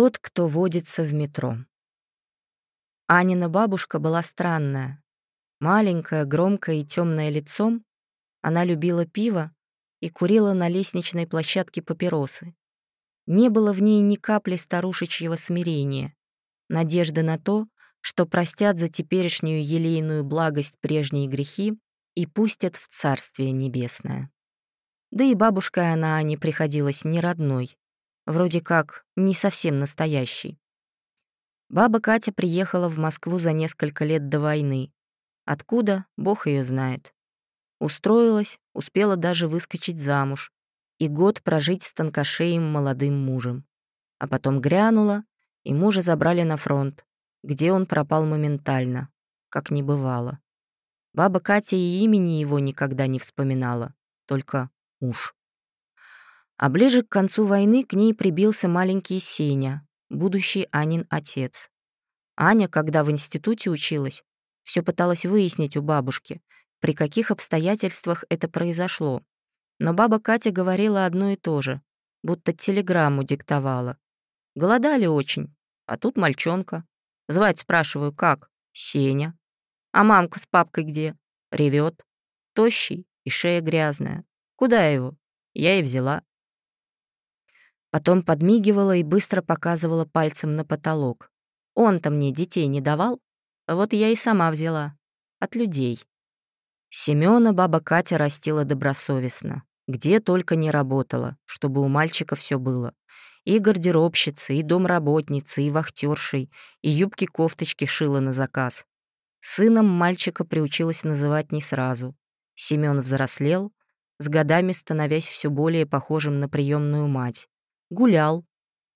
Тот, кто водится в метро. Анина бабушка была странная. Маленькая, громкая и темная лицом, она любила пиво и курила на лестничной площадке папиросы. Не было в ней ни капли старушечьего смирения, надежды на то, что простят за теперешнюю елейную благость прежние грехи и пустят в Царствие Небесное. Да и бабушкой она не приходилась ни родной, вроде как не совсем настоящей. Баба Катя приехала в Москву за несколько лет до войны. Откуда, бог ее знает. Устроилась, успела даже выскочить замуж и год прожить с тонкошеем молодым мужем. А потом грянула, и мужа забрали на фронт, где он пропал моментально, как не бывало. Баба Катя и имени его никогда не вспоминала, только муж. А ближе к концу войны к ней прибился маленький Сеня, будущий Анин отец. Аня, когда в институте училась, все пыталась выяснить у бабушки, при каких обстоятельствах это произошло. Но баба Катя говорила одно и то же, будто телеграмму диктовала. Голодали очень, а тут мальчонка. Звать спрашиваю, как? Сеня. А мамка с папкой где? Ревет. Тощий и шея грязная. Куда его? Я и взяла. Потом подмигивала и быстро показывала пальцем на потолок. Он-то мне детей не давал, вот я и сама взяла. От людей. Семёна баба Катя растила добросовестно. Где только не работала, чтобы у мальчика все было. И гардеробщицы, и домработницы, и вахтершей, и юбки-кофточки шила на заказ. Сыном мальчика приучилась называть не сразу. Семён взрослел, с годами становясь все более похожим на приемную мать гулял.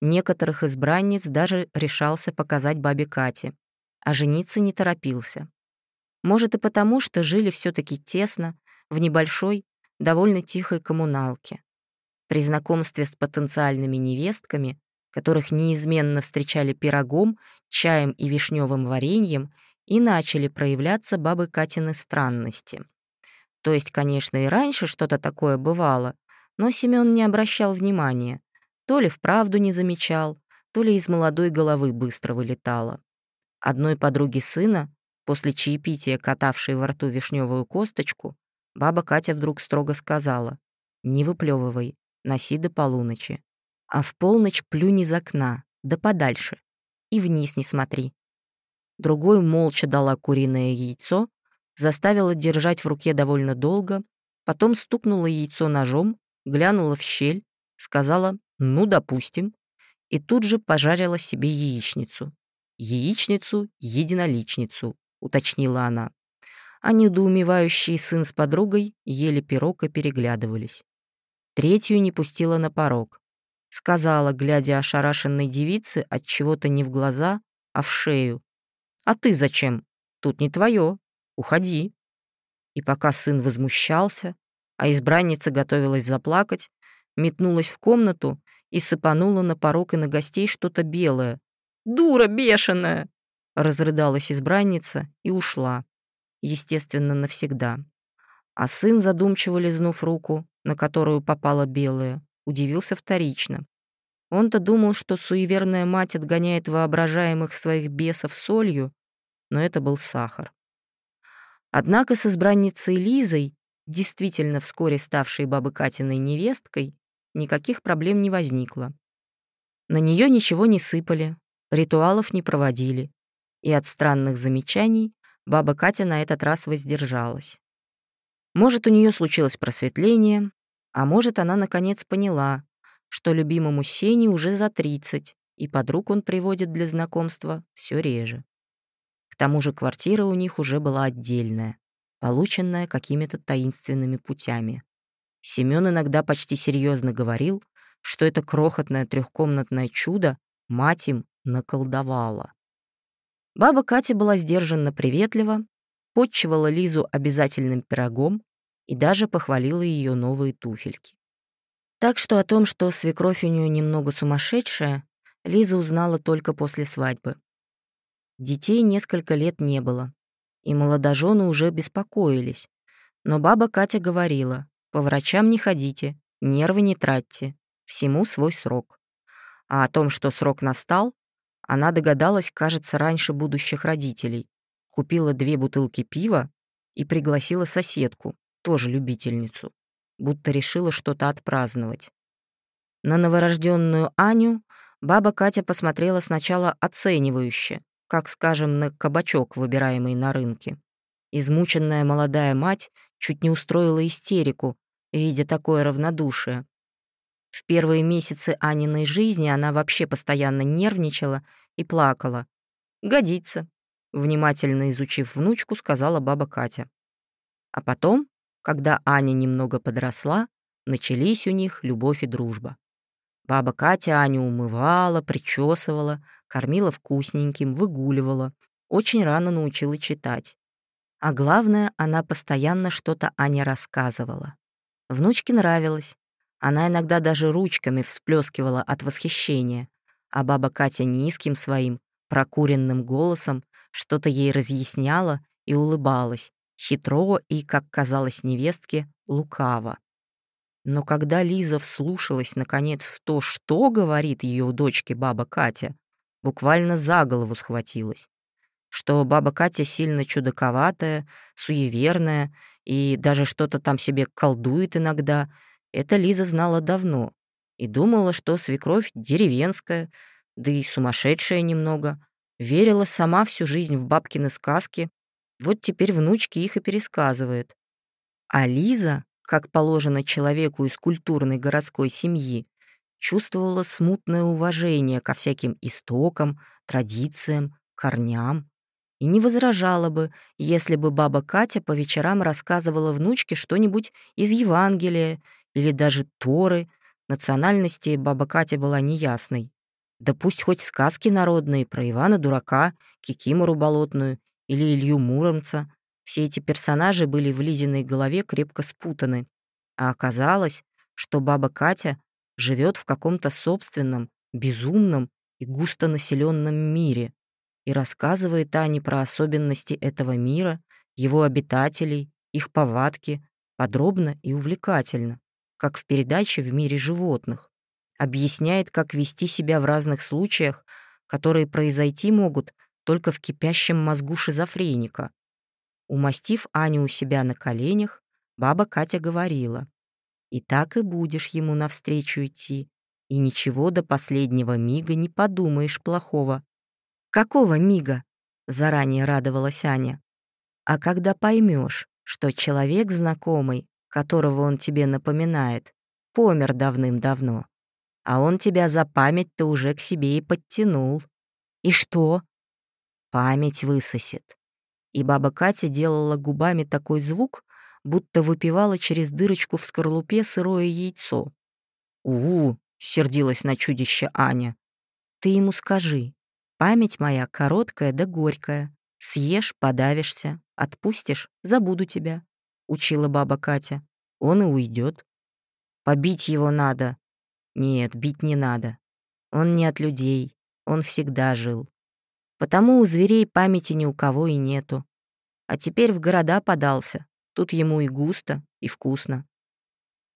Некоторых избранниц даже решался показать бабе Кате, а жениться не торопился. Может и потому, что жили все таки тесно, в небольшой, довольно тихой коммуналке. При знакомстве с потенциальными невестками, которых неизменно встречали пирогом, чаем и вишневым вареньем, и начали проявляться бабы Катины странности. То есть, конечно, и раньше что-то такое бывало, но Семён не обращал внимания, то ли вправду не замечал, то ли из молодой головы быстро вылетало. Одной подруге сына, после чаепития катавшей во рту вишневую косточку, баба Катя вдруг строго сказала «Не выплевывай, носи до полуночи, а в полночь плюнь из окна, да подальше, и вниз не смотри». Другой молча дала куриное яйцо, заставила держать в руке довольно долго, потом стукнула яйцо ножом, глянула в щель, сказала ну, допустим. И тут же пожарила себе яичницу. Яичницу-единоличницу, уточнила она. А недоумевающий сын с подругой ели пирог и переглядывались. Третью не пустила на порог. Сказала, глядя ошарашенной девице от чего-то не в глаза, а в шею. «А ты зачем? Тут не твое. Уходи». И пока сын возмущался, а избранница готовилась заплакать, метнулась в комнату и сыпанула на порог и на гостей что-то белое. «Дура бешеная!» Разрыдалась избранница и ушла. Естественно, навсегда. А сын, задумчиво лизнув руку, на которую попало белое, удивился вторично. Он-то думал, что суеверная мать отгоняет воображаемых своих бесов солью, но это был сахар. Однако с избранницей Лизой, действительно вскоре ставшей бабы Катиной невесткой, никаких проблем не возникло. На нее ничего не сыпали, ритуалов не проводили, и от странных замечаний баба Катя на этот раз воздержалась. Может, у нее случилось просветление, а может, она наконец поняла, что любимому Сене уже за 30, и подруг он приводит для знакомства все реже. К тому же квартира у них уже была отдельная, полученная какими-то таинственными путями. Семён иногда почти серьезно говорил, что это крохотное трехкомнатное чудо мать им наколдовала. Баба Катя была сдержанно приветлива, подчивала Лизу обязательным пирогом и даже похвалила ее новые туфельки. Так что о том, что свекровь у нее немного сумасшедшая, Лиза узнала только после свадьбы. Детей несколько лет не было, и молодожены уже беспокоились, но баба Катя говорила, по врачам не ходите, нервы не тратьте. Всему свой срок. А о том, что срок настал, она догадалась, кажется, раньше будущих родителей. Купила две бутылки пива и пригласила соседку, тоже любительницу, будто решила что-то отпраздновать. На новорожденную Аню баба Катя посмотрела сначала оценивающе, как, скажем, на кабачок, выбираемый на рынке. Измученная молодая мать чуть не устроила истерику, видя такое равнодушие. В первые месяцы Аниной жизни она вообще постоянно нервничала и плакала. «Годится», — внимательно изучив внучку, сказала баба Катя. А потом, когда Аня немного подросла, начались у них любовь и дружба. Баба Катя Аню умывала, причесывала, кормила вкусненьким, выгуливала, очень рано научила читать. А главное, она постоянно что-то Ане рассказывала. Внучке нравилось. Она иногда даже ручками всплескивала от восхищения, а баба Катя низким своим, прокуренным голосом что-то ей разъясняла и улыбалась, хитро и, как казалось невестке, лукаво. Но когда Лиза вслушалась, наконец, в то, что говорит ее дочке баба Катя, буквально за голову схватилась. Что баба Катя сильно чудаковатая, суеверная и даже что-то там себе колдует иногда — это Лиза знала давно и думала, что свекровь деревенская, да и сумасшедшая немного. Верила сама всю жизнь в бабкины сказки, вот теперь внучки их и пересказывает. А Лиза, как положено человеку из культурной городской семьи, чувствовала смутное уважение ко всяким истокам, традициям, корням и не возражала бы, если бы баба Катя по вечерам рассказывала внучке что-нибудь из Евангелия или даже Торы, национальности баба Катя была неясной. Да пусть хоть сказки народные про Ивана-дурака, Кикимору болотную или Илью Муромца. Все эти персонажи были в Лизиной голове крепко спутаны. А оказалось, что баба Катя живет в каком-то собственном, безумном и густонаселенном мире и рассказывает Ане про особенности этого мира, его обитателей, их повадки, подробно и увлекательно как в передаче «В мире животных». Объясняет, как вести себя в разных случаях, которые произойти могут только в кипящем мозгу шизофреника. Умастив Аню у себя на коленях, баба Катя говорила, «И так и будешь ему навстречу идти, и ничего до последнего мига не подумаешь плохого». «Какого мига?» — заранее радовалась Аня. «А когда поймешь, что человек знакомый которого он тебе напоминает, помер давным-давно. А он тебя за память-то уже к себе и подтянул. И что? Память высосет. И баба Катя делала губами такой звук, будто выпивала через дырочку в скорлупе сырое яйцо. «У-у!» — сердилась на чудище Аня. «Ты ему скажи. Память моя короткая да горькая. Съешь — подавишься. Отпустишь — забуду тебя учила баба Катя. Он и уйдет. Побить его надо. Нет, бить не надо. Он не от людей, он всегда жил. Потому у зверей памяти ни у кого и нету. А теперь в города подался. Тут ему и густо, и вкусно.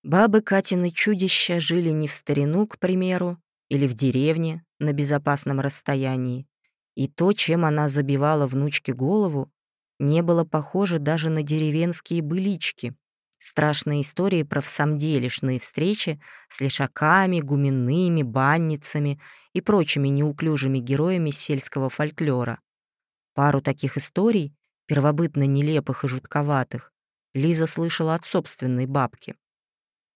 Бабы Катины чудища жили не в старину, к примеру, или в деревне на безопасном расстоянии. И то, чем она забивала внучке голову, не было похоже даже на деревенские былички. Страшные истории про всамделишные встречи с лишаками, гуменными, банницами и прочими неуклюжими героями сельского фольклора. Пару таких историй, первобытно нелепых и жутковатых, Лиза слышала от собственной бабки.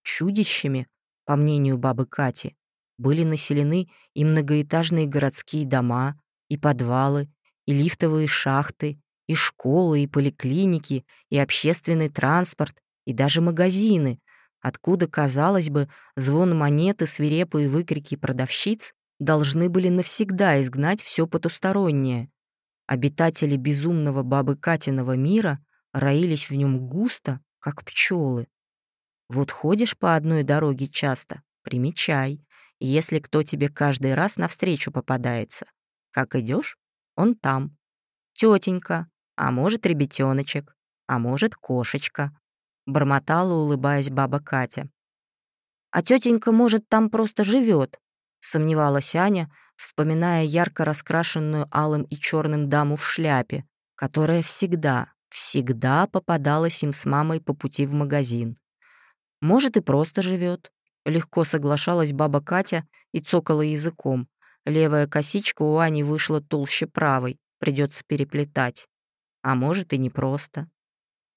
Чудищами, по мнению бабы Кати, были населены и многоэтажные городские дома, и подвалы, и лифтовые шахты, и школы, и поликлиники, и общественный транспорт, и даже магазины, откуда, казалось бы, звон монеты, свирепые выкрики продавщиц должны были навсегда изгнать все потустороннее. Обитатели безумного бабы Катиного мира роились в нем густо, как пчелы. Вот ходишь по одной дороге часто, примечай, если кто тебе каждый раз навстречу попадается. Как идешь, он там. Тетенька, а может, ребятеночек, а может, кошечка», — бормотала, улыбаясь баба Катя. «А тетенька, может, там просто живет, сомневалась Аня, вспоминая ярко раскрашенную алым и черным даму в шляпе, которая всегда, всегда попадалась им с мамой по пути в магазин. Может, и просто живет. Легко соглашалась баба Катя и цокала языком. Левая косичка у Ани вышла толще правой, придется переплетать. А может, и не просто.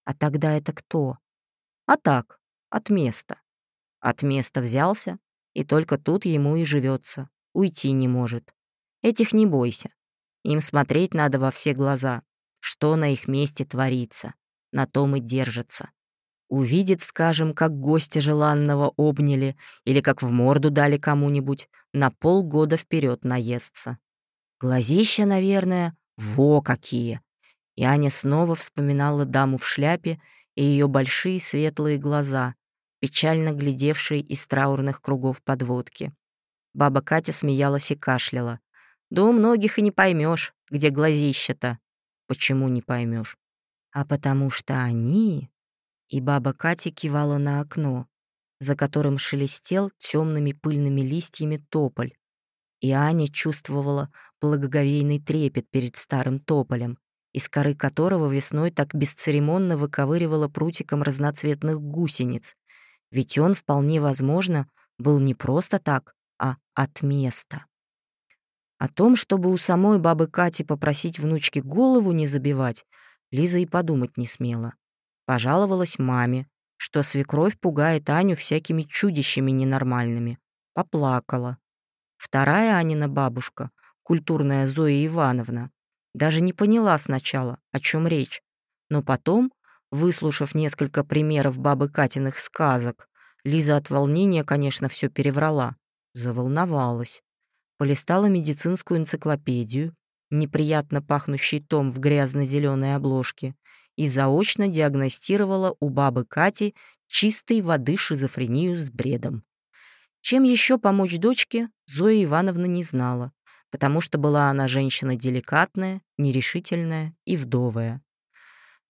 А тогда это кто? А так, от места. От места взялся, и только тут ему и живется. Уйти не может. Этих не бойся. Им смотреть надо во все глаза. Что на их месте творится. На том и держится. Увидит, скажем, как гостя желанного обняли или как в морду дали кому-нибудь, на полгода вперед наестся. Глазища, наверное, во какие! И Аня снова вспоминала даму в шляпе и ее большие светлые глаза, печально глядевшие из траурных кругов подводки. Баба Катя смеялась и кашляла. «Да у многих и не поймешь, где глазища-то». «Почему не поймешь? «А потому что они...» И баба Катя кивала на окно, за которым шелестел темными пыльными листьями тополь. И Аня чувствовала благоговейный трепет перед старым тополем, из коры которого весной так бесцеремонно выковыривала прутиком разноцветных гусениц. Ведь он, вполне возможно, был не просто так, а от места. О том, чтобы у самой бабы Кати попросить внучке голову не забивать, Лиза и подумать не смела. Пожаловалась маме, что свекровь пугает Аню всякими чудищами ненормальными. Поплакала. Вторая Анина бабушка, культурная Зоя Ивановна, даже не поняла сначала, о чем речь. Но потом, выслушав несколько примеров бабы Катиных сказок, Лиза от волнения, конечно, все переврала. Заволновалась. Полистала медицинскую энциклопедию, неприятно пахнущий том в грязно-зеленой обложке, и заочно диагностировала у бабы Кати чистой воды шизофрению с бредом. Чем еще помочь дочке, Зоя Ивановна не знала, потому что была она женщина деликатная, нерешительная и вдовая.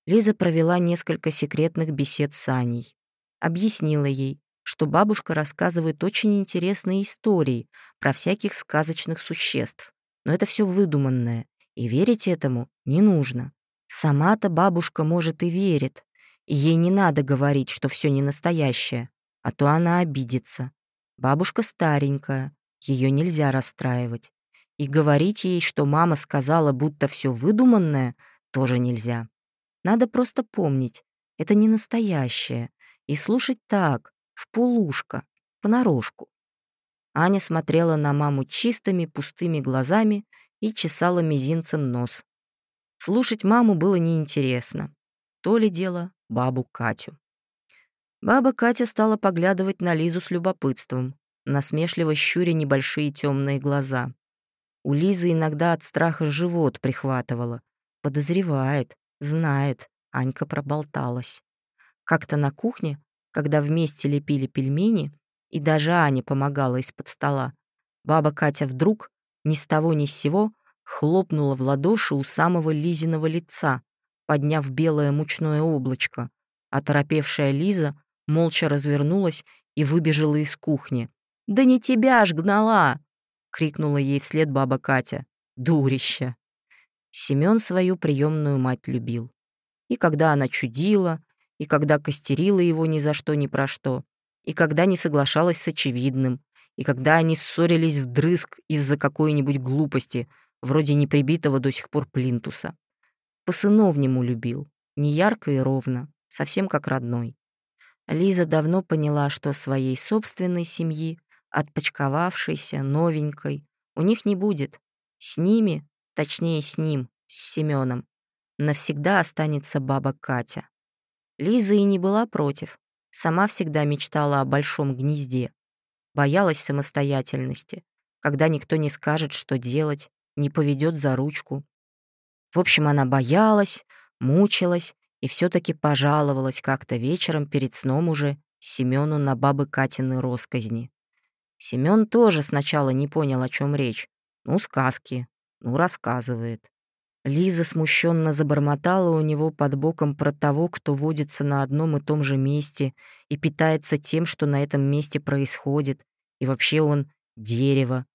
Лиза провела несколько секретных бесед с Аней. Объяснила ей, что бабушка рассказывает очень интересные истории про всяких сказочных существ, но это все выдуманное, и верить этому не нужно. Сама-то бабушка, может, и верит, ей не надо говорить, что все не настоящее, а то она обидится. Бабушка старенькая, ее нельзя расстраивать. И говорить ей, что мама сказала, будто все выдуманное, тоже нельзя. Надо просто помнить, это не настоящее, и слушать так, в полушко, понарошку. Аня смотрела на маму чистыми пустыми глазами и чесала мизинцем нос. Слушать маму было неинтересно. То ли дело бабу Катю. Баба Катя стала поглядывать на Лизу с любопытством, насмешливо щуря небольшие темные глаза. У Лизы иногда от страха живот прихватывало. Подозревает, знает, Анька проболталась. Как-то на кухне, когда вместе лепили пельмени, и даже Аня помогала из-под стола, баба Катя вдруг, ни с того ни с сего, хлопнула в ладоши у самого Лизиного лица, подняв белое мучное облачко. Оторопевшая Лиза молча развернулась и выбежала из кухни. «Да не тебя ж гнала!» — крикнула ей вслед баба Катя. «Дурище!» Семён свою приемную мать любил. И когда она чудила, и когда костерила его ни за что ни про что, и когда не соглашалась с очевидным, и когда они ссорились вдрызг из-за какой-нибудь глупости — вроде не прибитого до сих пор плинтуса. По-сыновнему любил, не ярко и ровно, совсем как родной. Лиза давно поняла, что своей собственной семьи, отпочковавшейся, новенькой, у них не будет. С ними, точнее с ним, с Семеном, навсегда останется баба Катя. Лиза и не была против, сама всегда мечтала о большом гнезде, боялась самостоятельности, когда никто не скажет, что делать, не поведет за ручку. В общем, она боялась, мучилась и все таки пожаловалась как-то вечером перед сном уже Семену на бабы Катины росказни. Семен тоже сначала не понял, о чем речь. Ну, сказки, ну, рассказывает. Лиза смущенно забормотала у него под боком про того, кто водится на одном и том же месте и питается тем, что на этом месте происходит, и вообще он дерево.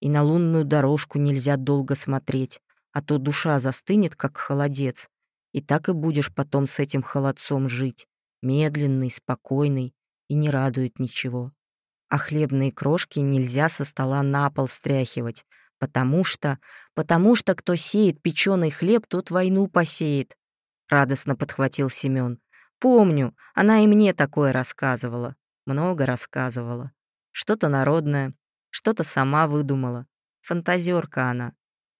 И на лунную дорожку нельзя долго смотреть, а то душа застынет, как холодец. И так и будешь потом с этим холодцом жить, медленный, спокойный и не радует ничего. А хлебные крошки нельзя со стола на пол стряхивать, потому что... Потому что кто сеет печеный хлеб, тот войну посеет. Радостно подхватил Семён. Помню, она и мне такое рассказывала. Много рассказывала. Что-то народное, что-то сама выдумала. Фантазерка она.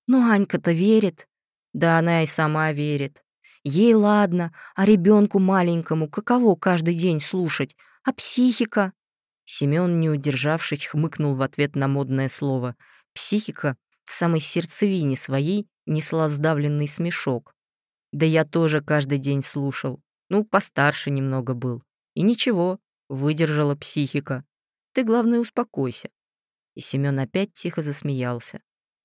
Ну, Анька-то верит. Да она и сама верит. Ей ладно, а ребенку маленькому каково каждый день слушать? А психика? Семён, не удержавшись, хмыкнул в ответ на модное слово. Психика в самой сердцевине своей несла сдавленный смешок. Да я тоже каждый день слушал. Ну, постарше немного был. И ничего, выдержала психика. Ты, главное, успокойся. И Семён опять тихо засмеялся.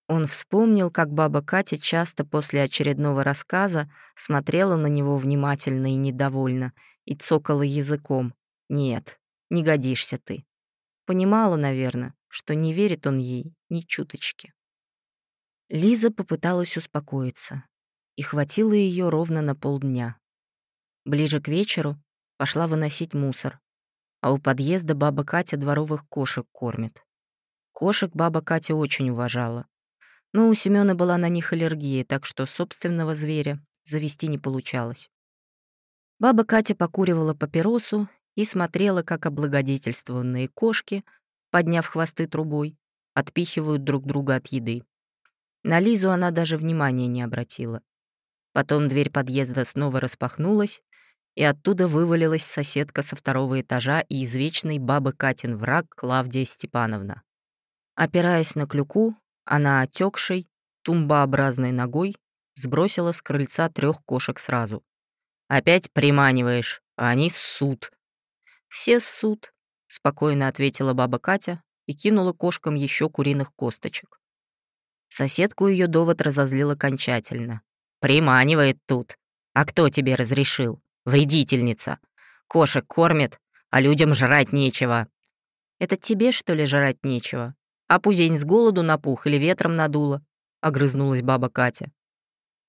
Он вспомнил, как баба Катя часто после очередного рассказа смотрела на него внимательно и недовольно и цокала языком. Нет, не годишься ты. Понимала, наверное, что не верит он ей ни чуточки. Лиза попыталась успокоиться, и хватило ее ровно на полдня. Ближе к вечеру пошла выносить мусор, а у подъезда баба Катя дворовых кошек кормит. Кошек баба Катя очень уважала. Но у Семёна была на них аллергия, так что собственного зверя завести не получалось. Баба Катя покуривала папиросу и смотрела, как облагодетельствованные кошки, подняв хвосты трубой, отпихивают друг друга от еды. На Лизу она даже внимания не обратила. Потом дверь подъезда снова распахнулась, и оттуда вывалилась соседка со второго этажа и извечный бабы Катин враг Клавдия Степановна. Опираясь на клюку, она отекшей, тумбообразной ногой сбросила с крыльца трех кошек сразу. «Опять приманиваешь, а они ссут», «Все ссут», — спокойно ответила баба Катя и кинула кошкам еще куриных косточек. Соседку ее довод разозлил окончательно. «Приманивает тут. А кто тебе разрешил? Вредительница. Кошек кормит, а людям жрать нечего». «Это тебе, что ли, жрать нечего? А пузень с голоду напух или ветром надуло?» — огрызнулась баба Катя.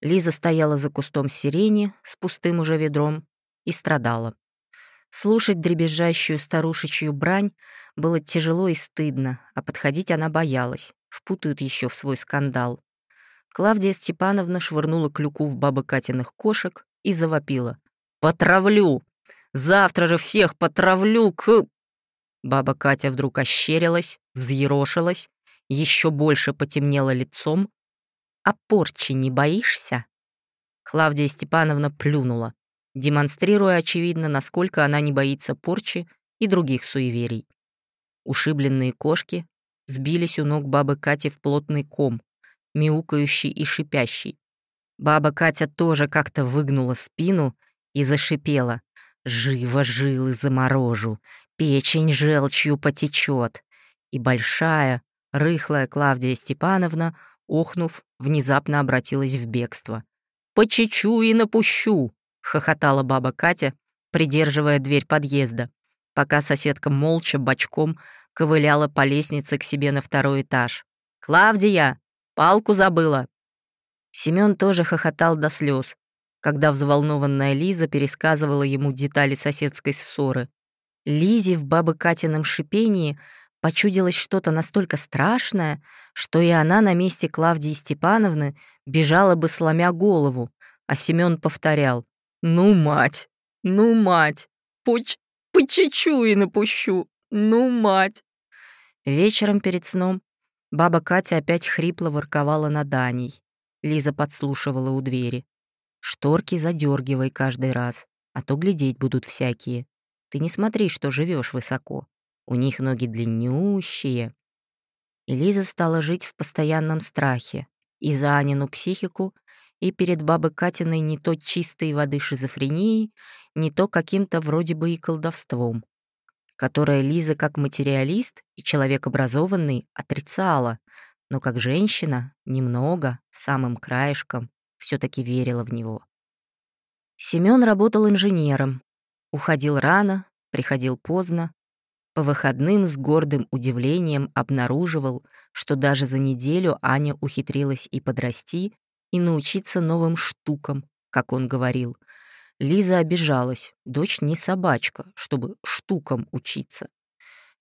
Лиза стояла за кустом сирени с пустым уже ведром и страдала. Слушать дребезжащую старушечью брань было тяжело и стыдно, а подходить она боялась, впутают еще в свой скандал. Клавдия Степановна швырнула клюку в бабы Катиных кошек и завопила. «Потравлю! Завтра же всех потравлю к...» Баба Катя вдруг ощерилась, взъерошилась, еще больше потемнела лицом. «А порчи не боишься?» Клавдия Степановна плюнула демонстрируя, очевидно, насколько она не боится порчи и других суеверий. Ушибленные кошки сбились у ног бабы Кати в плотный ком, мяукающий и шипящий. Баба Катя тоже как-то выгнула спину и зашипела. «Живо жилы заморожу, печень желчью потечет». И большая, рыхлая Клавдия Степановна, охнув, внезапно обратилась в бегство. «Почечу и напущу!» — хохотала баба Катя, придерживая дверь подъезда, пока соседка молча, бочком ковыляла по лестнице к себе на второй этаж. «Клавдия! Палку забыла!» Семён тоже хохотал до слез, когда взволнованная Лиза пересказывала ему детали соседской ссоры. Лизе в бабы Катином шипении почудилось что-то настолько страшное, что и она на месте Клавдии Степановны бежала бы, сломя голову, а Семён повторял ну, мать, ну, мать, поч почечу и напущу, ну, мать. Вечером перед сном баба Катя опять хрипло ворковала на Даней. Лиза подслушивала у двери. «Шторки задергивай каждый раз, а то глядеть будут всякие. Ты не смотри, что живешь высоко. У них ноги длиннющие». И Лиза стала жить в постоянном страхе и за Анину психику, и перед бабой Катиной не то чистой воды шизофренией, не то каким-то вроде бы и колдовством, которое Лиза как материалист и человек образованный отрицала, но как женщина немного, самым краешком, все таки верила в него. Семён работал инженером, уходил рано, приходил поздно, По выходным с гордым удивлением обнаруживал, что даже за неделю Аня ухитрилась и подрасти, и научиться новым штукам, как он говорил. Лиза обижалась, дочь не собачка, чтобы штукам учиться.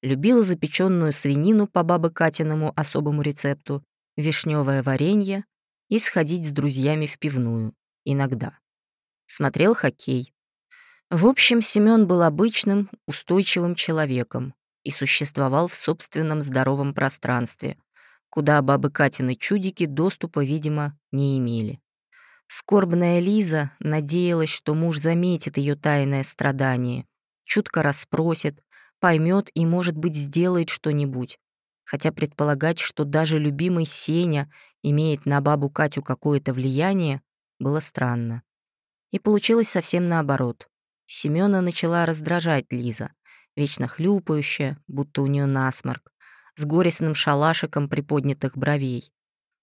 Любила запеченную свинину по бабы Катиному особому рецепту, вишневое варенье и сходить с друзьями в пивную. Иногда. Смотрел хоккей. В общем, Семён был обычным, устойчивым человеком и существовал в собственном здоровом пространстве, куда бабы Катины чудики доступа, видимо, не имели. Скорбная Лиза надеялась, что муж заметит ее тайное страдание, чутко расспросит, поймет и, может быть, сделает что-нибудь. Хотя предполагать, что даже любимый Сеня имеет на бабу Катю какое-то влияние, было странно. И получилось совсем наоборот. Семёна начала раздражать Лиза, вечно хлюпающая, будто у нее насморк, с горестным шалашиком приподнятых бровей.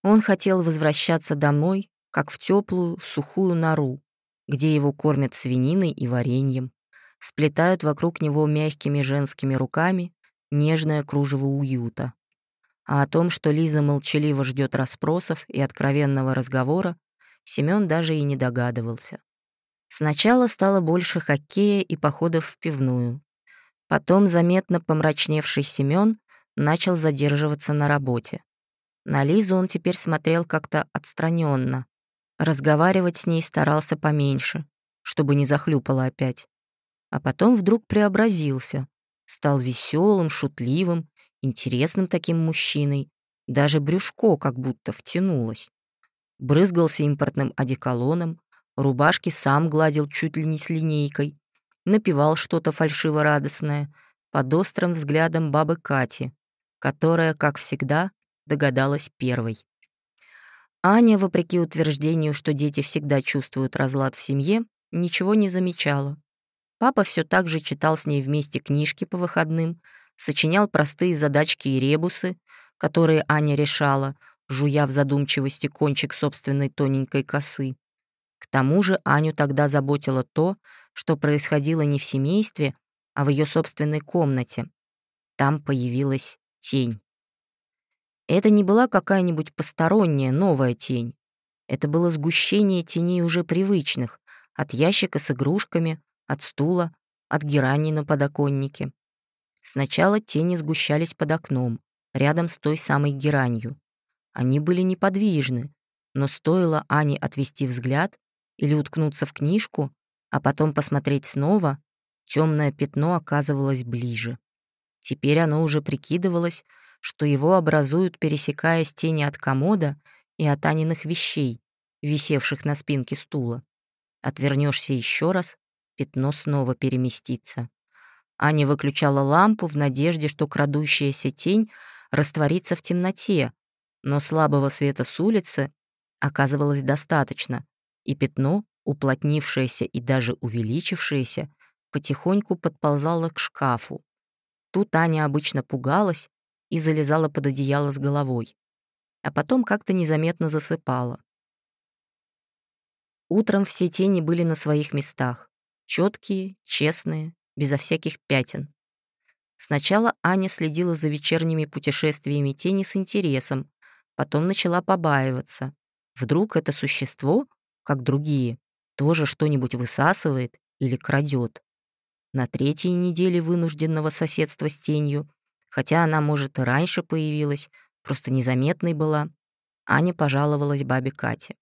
Он хотел возвращаться домой, как в теплую, сухую нору, где его кормят свининой и вареньем сплетают вокруг него мягкими женскими руками нежное кружево уюта. А о том, что Лиза молчаливо ждет расспросов и откровенного разговора, Семён даже и не догадывался. Сначала стало больше хоккея и походов в пивную. Потом заметно помрачневший Семён начал задерживаться на работе. На Лизу он теперь смотрел как-то отстраненно. Разговаривать с ней старался поменьше, чтобы не захлюпала опять а потом вдруг преобразился, стал веселым, шутливым, интересным таким мужчиной, даже брюшко как будто втянулось. Брызгался импортным одеколоном, рубашки сам гладил чуть ли не с линейкой, напевал что-то фальшиво-радостное под острым взглядом бабы Кати, которая, как всегда, догадалась первой. Аня, вопреки утверждению, что дети всегда чувствуют разлад в семье, ничего не замечала. Папа все так же читал с ней вместе книжки по выходным, сочинял простые задачки и ребусы, которые Аня решала, жуя в задумчивости кончик собственной тоненькой косы. К тому же Аню тогда заботило то, что происходило не в семействе, а в ее собственной комнате. Там появилась тень. Это не была какая-нибудь посторонняя, новая тень. Это было сгущение теней уже привычных, от ящика с игрушками, от стула, от герани на подоконнике. Сначала тени сгущались под окном, рядом с той самой геранью. Они были неподвижны, но стоило Ане отвести взгляд или уткнуться в книжку, а потом посмотреть снова, темное пятно оказывалось ближе. Теперь оно уже прикидывалось, что его образуют, пересекаясь тени от комода и от Аниных вещей, висевших на спинке стула. Отвернешься еще раз, пятно снова переместится. Аня выключала лампу в надежде, что крадущаяся тень растворится в темноте, но слабого света с улицы оказывалось достаточно, и пятно, уплотнившееся и даже увеличившееся, потихоньку подползало к шкафу. Тут Аня обычно пугалась и залезала под одеяло с головой, а потом как-то незаметно засыпала. Утром все тени были на своих местах четкие, честные, безо всяких пятен. Сначала Аня следила за вечерними путешествиями тени с интересом, потом начала побаиваться. Вдруг это существо, как другие, тоже что-нибудь высасывает или крадет. На третьей неделе вынужденного соседства с тенью, хотя она, может, и раньше появилась, просто незаметной была, Аня пожаловалась бабе Кате.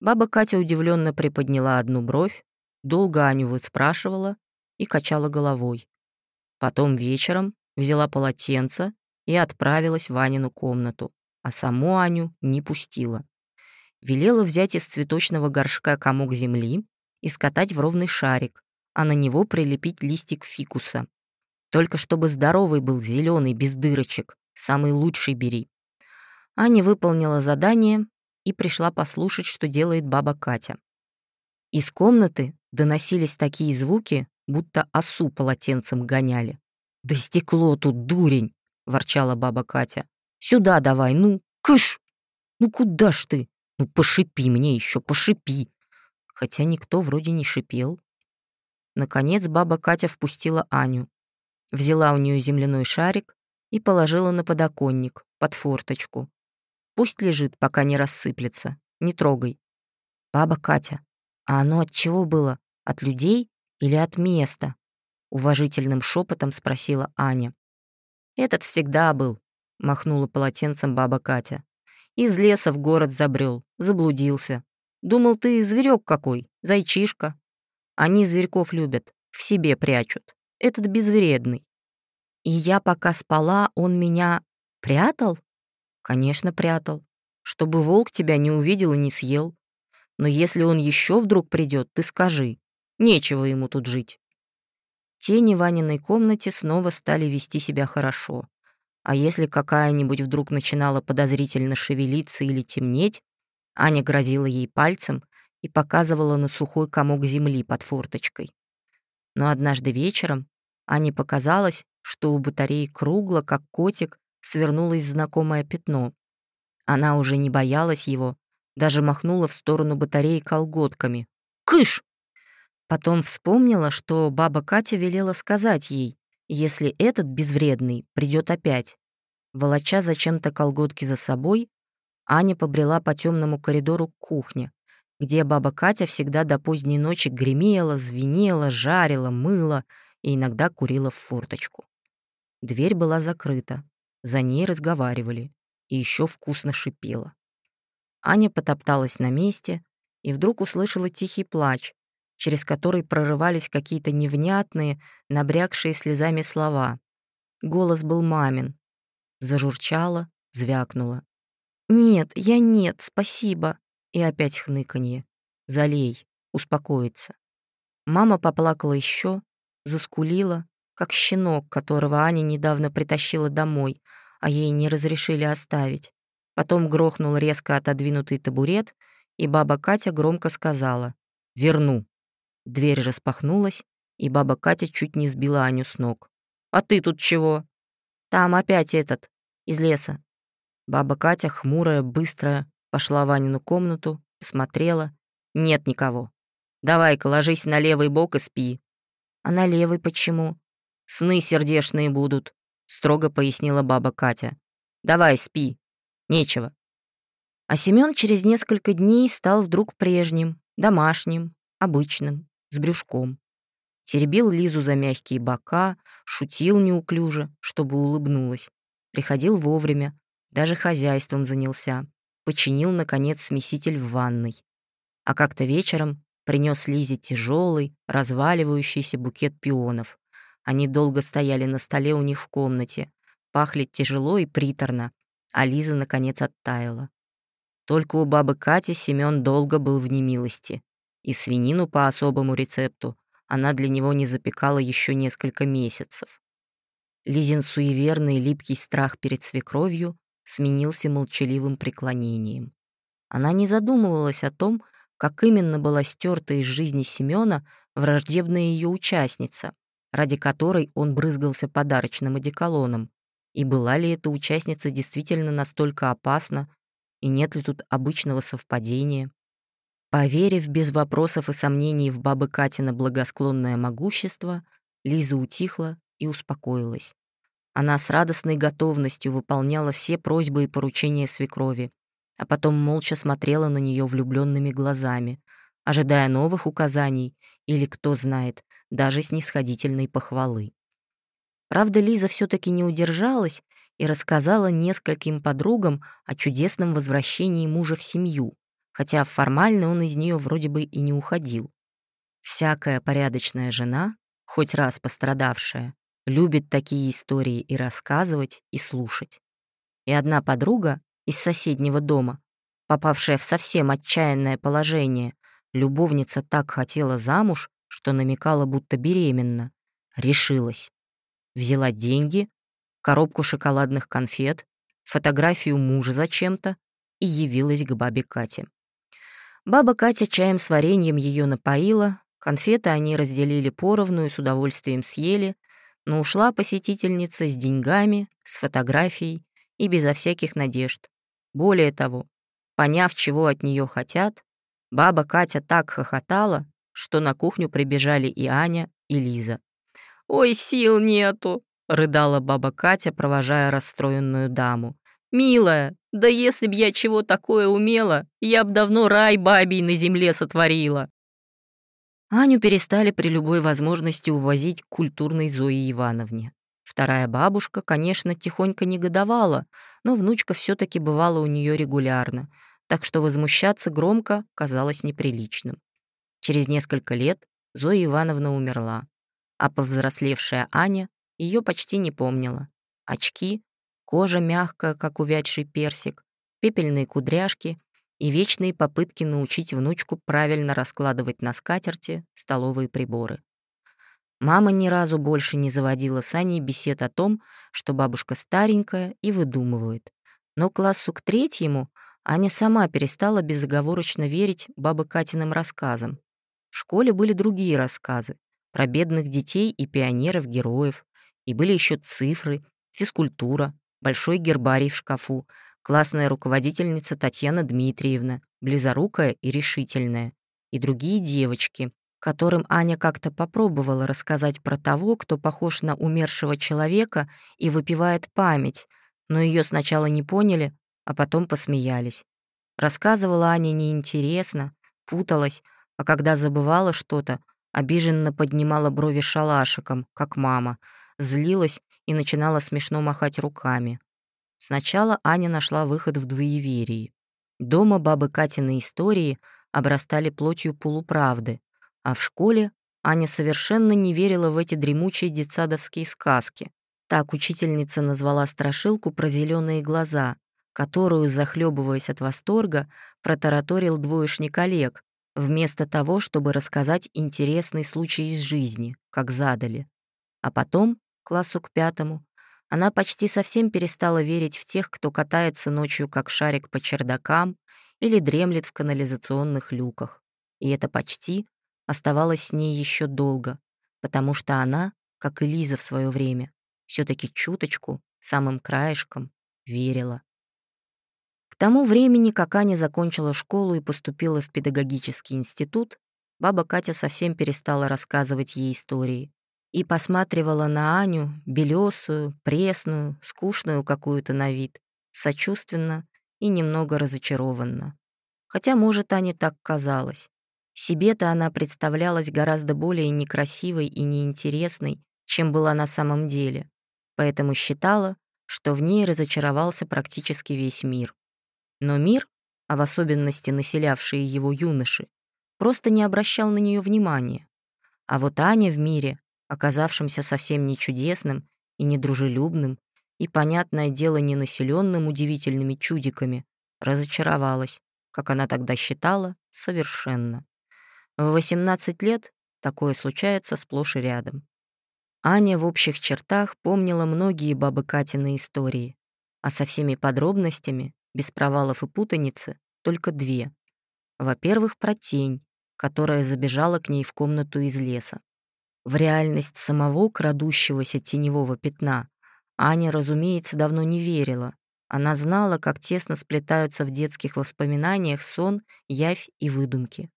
Баба Катя удивленно приподняла одну бровь, Долго Аню выспрашивала и качала головой. Потом вечером взяла полотенце и отправилась в Анину комнату, а саму Аню не пустила. Велела взять из цветочного горшка комок земли и скатать в ровный шарик, а на него прилепить листик фикуса. Только чтобы здоровый был зеленый, без дырочек, самый лучший бери. Аня выполнила задание и пришла послушать, что делает баба Катя. Из комнаты доносились такие звуки, будто осу полотенцем гоняли. «Да стекло тут, дурень!» — ворчала баба Катя. «Сюда давай, ну, кыш! Ну куда ж ты? Ну пошипи мне еще, пошипи!» Хотя никто вроде не шипел. Наконец баба Катя впустила Аню. взяла у нее земляной шарик и положила на подоконник, под форточку. Пусть лежит, пока не рассыплется. Не трогай. Баба Катя, а оно от чего было? От людей или от места? Уважительным шепотом спросила Аня. Этот всегда был, махнула полотенцем баба Катя. Из леса в город забрел, заблудился. Думал, ты зверек какой, зайчишка. Они зверьков любят, в себе прячут. Этот безвредный. И я пока спала, он меня прятал? Конечно, прятал. Чтобы волк тебя не увидел и не съел. Но если он еще вдруг придет, ты скажи. Нечего ему тут жить. Тени в Ваниной комнате снова стали вести себя хорошо. А если какая-нибудь вдруг начинала подозрительно шевелиться или темнеть, Аня грозила ей пальцем и показывала на сухой комок земли под форточкой. Но однажды вечером Ане показалось, что у батареи кругло, как котик, свернулось знакомое пятно. Она уже не боялась его, даже махнула в сторону батареи колготками. «Кыш!» Потом вспомнила, что баба Катя велела сказать ей, если этот безвредный придет опять. Волоча зачем-то колготки за собой, Аня побрела по темному коридору к кухне, где баба Катя всегда до поздней ночи гремела, звенела, жарила, мыла и иногда курила в форточку. Дверь была закрыта, за ней разговаривали, и еще вкусно шипела. Аня потопталась на месте и вдруг услышала тихий плач, через который прорывались какие-то невнятные, набрякшие слезами слова. Голос был мамин. Зажурчала, звякнула. «Нет, я нет, спасибо». И опять хныканье. «Залей, успокоиться». Мама поплакала еще, заскулила, как щенок, которого Аня недавно притащила домой, а ей не разрешили оставить. Потом грохнул резко отодвинутый табурет, и баба Катя громко сказала «Верну». Дверь распахнулась, и баба Катя чуть не сбила Аню с ног. «А ты тут чего?» «Там опять этот, из леса». Баба Катя, хмурая, быстрая, пошла в Анину комнату, посмотрела. «Нет никого. Давай-ка ложись на левый бок и спи». «А на левый почему?» Сны сердешные будут», — строго пояснила баба Катя. «Давай, спи. Нечего». А Семён через несколько дней стал вдруг прежним, домашним, обычным, с брюшком. Теребил Лизу за мягкие бока, шутил неуклюже, чтобы улыбнулась. Приходил вовремя, даже хозяйством занялся. Починил, наконец, смеситель в ванной. А как-то вечером принес Лизе тяжелый, разваливающийся букет пионов. Они долго стояли на столе у них в комнате, пахли тяжело и приторно, а Лиза, наконец, оттаяла. Только у бабы Кати Семён долго был в немилости, и свинину по особому рецепту она для него не запекала еще несколько месяцев. Лизин суеверный липкий страх перед свекровью сменился молчаливым преклонением. Она не задумывалась о том, как именно была стерта из жизни Семёна враждебная ее участница, ради которой он брызгался подарочным одеколоном, и была ли эта участница действительно настолько опасна, и нет ли тут обычного совпадения. Поверив без вопросов и сомнений в бабы Катина благосклонное могущество, Лиза утихла и успокоилась. Она с радостной готовностью выполняла все просьбы и поручения свекрови, а потом молча смотрела на нее влюбленными глазами, ожидая новых указаний или, кто знает, даже снисходительной похвалы. Правда, Лиза все таки не удержалась и рассказала нескольким подругам о чудесном возвращении мужа в семью, хотя формально он из нее вроде бы и не уходил. Всякая порядочная жена, хоть раз пострадавшая, любит такие истории и рассказывать, и слушать. И одна подруга из соседнего дома, попавшая в совсем отчаянное положение, любовница так хотела замуж, что намекала, будто беременна, решилась. Взяла деньги, коробку шоколадных конфет, фотографию мужа зачем-то и явилась к бабе Кате. Баба Катя чаем с вареньем ее напоила, конфеты они разделили поровну и с удовольствием съели, но ушла посетительница с деньгами, с фотографией и безо всяких надежд. Более того, поняв, чего от нее хотят, баба Катя так хохотала, что на кухню прибежали и Аня, и Лиза. Ой, сил нету!» — рыдала баба Катя, провожая расстроенную даму. «Милая, да если б я чего такое умела, я б давно рай бабий на земле сотворила». Аню перестали при любой возможности увозить к культурной Зое Ивановне. Вторая бабушка, конечно, тихонько негодовала, но внучка все таки бывала у нее регулярно, так что возмущаться громко казалось неприличным. Через несколько лет Зоя Ивановна умерла, а повзрослевшая Аня ее почти не помнила. Очки, кожа мягкая, как увядший персик, пепельные кудряшки и вечные попытки научить внучку правильно раскладывать на скатерти столовые приборы. Мама ни разу больше не заводила с Аней бесед о том, что бабушка старенькая и выдумывает. Но классу к третьему Аня сама перестала безоговорочно верить бабы Катиным рассказам. В школе были другие рассказы про бедных детей и пионеров-героев, и были еще цифры, физкультура, большой гербарий в шкафу, классная руководительница Татьяна Дмитриевна, близорукая и решительная, и другие девочки, которым Аня как-то попробовала рассказать про того, кто похож на умершего человека и выпивает память, но ее сначала не поняли, а потом посмеялись. Рассказывала Аня неинтересно, путалась, а когда забывала что-то, обиженно поднимала брови шалашиком, как мама, злилась и начинала смешно махать руками. Сначала Аня нашла выход в двоеверии. Дома бабы Катины истории обрастали плотью полуправды, а в школе Аня совершенно не верила в эти дремучие детсадовские сказки. Так учительница назвала страшилку про зеленые глаза, которую, захлебываясь от восторга, протараторил двоечник Олег, вместо того, чтобы рассказать интересный случай из жизни, как задали. А потом, классу к пятому, она почти совсем перестала верить в тех, кто катается ночью как шарик по чердакам или дремлет в канализационных люках. И это почти оставалась с ней еще долго, потому что она, как и Лиза в свое время, все таки чуточку, самым краешком, верила. К тому времени, как Аня закончила школу и поступила в педагогический институт, баба Катя совсем перестала рассказывать ей истории и посматривала на Аню, белесую, пресную, скучную какую-то на вид, сочувственно и немного разочарованно. Хотя, может, Ане так казалось. Себе-то она представлялась гораздо более некрасивой и неинтересной, чем была на самом деле, поэтому считала, что в ней разочаровался практически весь мир. Но мир, а в особенности населявшие его юноши, просто не обращал на нее внимания. А вот Аня в мире, оказавшемся совсем не чудесным и недружелюбным, и, понятное дело, не населенным удивительными чудиками, разочаровалась, как она тогда считала, совершенно. В 18 лет такое случается сплошь и рядом. Аня в общих чертах помнила многие бабы Катины истории, а со всеми подробностями, без провалов и путаницы, только две. Во-первых, про тень, которая забежала к ней в комнату из леса. В реальность самого крадущегося теневого пятна Аня, разумеется, давно не верила. Она знала, как тесно сплетаются в детских воспоминаниях сон, явь и выдумки.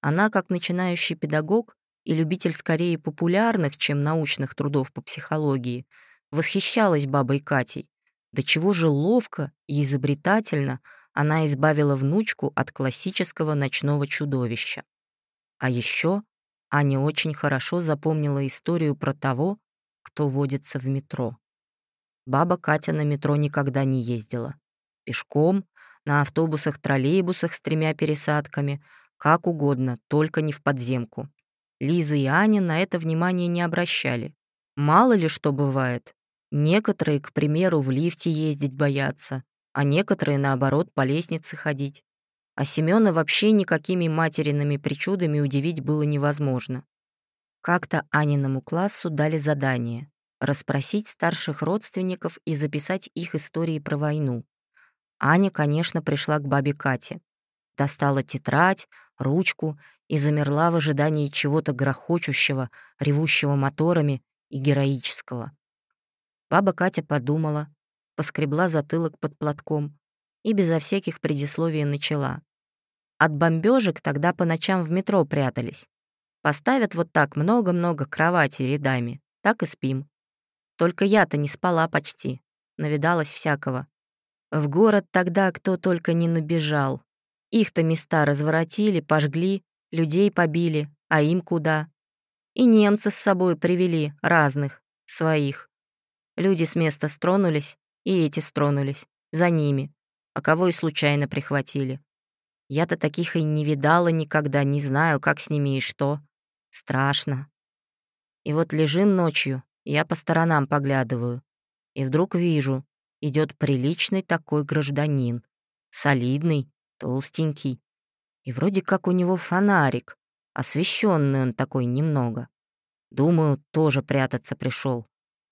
Она, как начинающий педагог и любитель скорее популярных, чем научных трудов по психологии, восхищалась бабой Катей. До чего же ловко и изобретательно она избавила внучку от классического ночного чудовища. А еще Аня очень хорошо запомнила историю про того, кто водится в метро. Баба Катя на метро никогда не ездила. Пешком, на автобусах-троллейбусах с тремя пересадками — как угодно, только не в подземку. Лиза и Аня на это внимание не обращали. Мало ли что бывает. Некоторые, к примеру, в лифте ездить боятся, а некоторые, наоборот, по лестнице ходить. А Семёна вообще никакими материными причудами удивить было невозможно. Как-то Аниному классу дали задание — расспросить старших родственников и записать их истории про войну. Аня, конечно, пришла к бабе Кате. Достала тетрадь, ручку и замерла в ожидании чего-то грохочущего, ревущего моторами и героического. Баба Катя подумала, поскребла затылок под платком и безо всяких предисловий начала. От бомбежек тогда по ночам в метро прятались. Поставят вот так много-много кроватей рядами, так и спим. Только я-то не спала почти, навидалась всякого. В город тогда кто только не набежал. Их-то места разворотили, пожгли, людей побили, а им куда? И немцы с собой привели разных, своих. Люди с места стронулись, и эти стронулись, за ними, а кого и случайно прихватили. Я-то таких и не видала никогда, не знаю, как с ними и что. Страшно. И вот лежим ночью, я по сторонам поглядываю, и вдруг вижу, идет приличный такой гражданин, солидный, толстенький, и вроде как у него фонарик, освещенный он такой немного. Думаю, тоже прятаться пришел.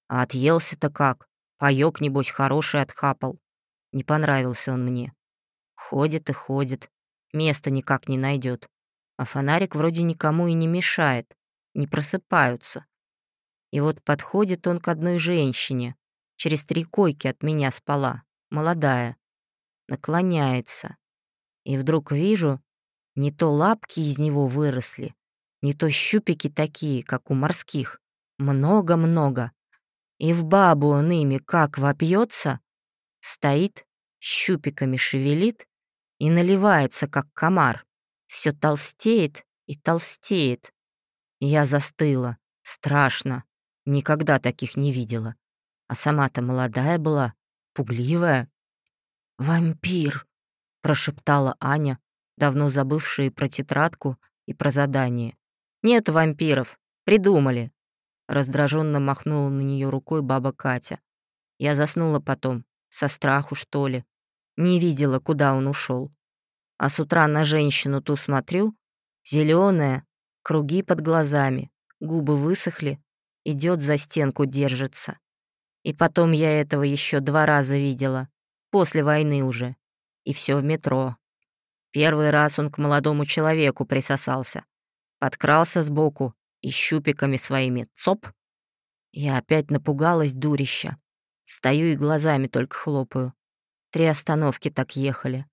А отъелся-то как, паёк, небось, хороший отхапал. Не понравился он мне. Ходит и ходит, места никак не найдет. А фонарик вроде никому и не мешает, не просыпаются. И вот подходит он к одной женщине, через три койки от меня спала, молодая. Наклоняется. И вдруг вижу, не то лапки из него выросли, не то щупики такие, как у морских. Много-много. И в бабу он ими как вопьется, стоит, щупиками шевелит и наливается, как комар. Все толстеет и толстеет. Я застыла. Страшно. Никогда таких не видела. А сама-то молодая была, пугливая. «Вампир!» — прошептала Аня, давно забывшая про тетрадку и про задание. «Нет вампиров. Придумали!» Раздраженно махнула на нее рукой баба Катя. Я заснула потом, со страху, что ли. Не видела, куда он ушел. А с утра на женщину ту смотрю, зеленая, круги под глазами, губы высохли, идет за стенку держится. И потом я этого еще два раза видела, после войны уже. И все в метро. Первый раз он к молодому человеку присосался. Подкрался сбоку и щупиками своими цоп. Я опять напугалась дурища. Стою и глазами только хлопаю. Три остановки так ехали.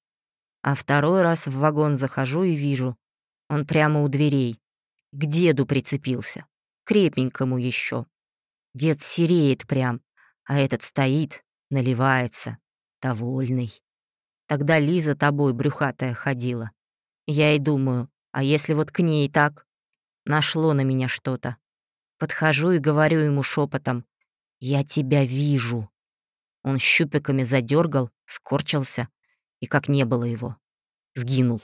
А второй раз в вагон захожу и вижу. Он прямо у дверей. К деду прицепился. Крепенькому еще. Дед сереет прям, а этот стоит, наливается, довольный. Тогда Лиза тобой брюхатая ходила. Я и думаю, а если вот к ней так? Нашло на меня что-то. Подхожу и говорю ему шепотом: «Я тебя вижу». Он щупиками задергал, скорчился, и как не было его. Сгинул.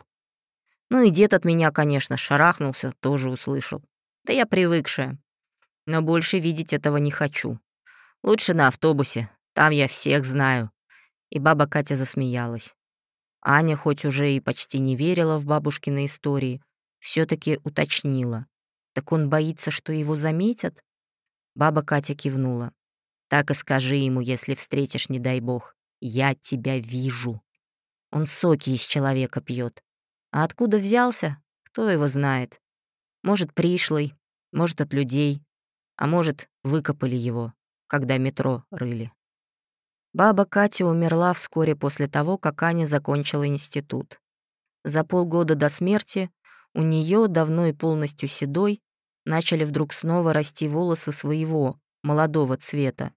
Ну и дед от меня, конечно, шарахнулся, тоже услышал. Да я привыкшая. Но больше видеть этого не хочу. Лучше на автобусе, там я всех знаю. И баба Катя засмеялась. Аня, хоть уже и почти не верила в бабушкины истории, все таки уточнила. Так он боится, что его заметят? Баба Катя кивнула. Так и скажи ему, если встретишь, не дай бог. Я тебя вижу. Он соки из человека пьет. А откуда взялся, кто его знает. Может, пришлый, может, от людей, а может, выкопали его, когда метро рыли. Баба Катя умерла вскоре после того, как Аня закончила институт. За полгода до смерти у нее, давно и полностью седой, начали вдруг снова расти волосы своего, молодого цвета.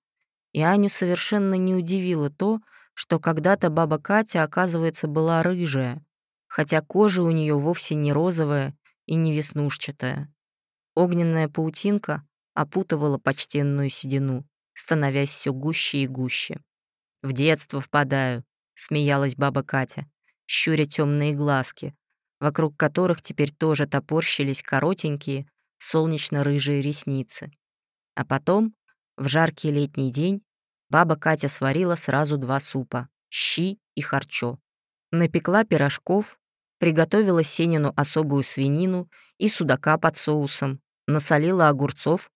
И Аню совершенно не удивило то, что когда-то баба Катя, оказывается, была рыжая, хотя кожа у нее вовсе не розовая и не веснушчатая. Огненная паутинка опутывала почтенную седину, становясь все гуще и гуще. «В детство впадаю», — смеялась баба Катя, щуря темные глазки, вокруг которых теперь тоже топорщились коротенькие, солнечно-рыжие ресницы. А потом, в жаркий летний день, баба Катя сварила сразу два супа — щи и харчо. Напекла пирожков, приготовила Сенину особую свинину и судака под соусом, насолила огурцов,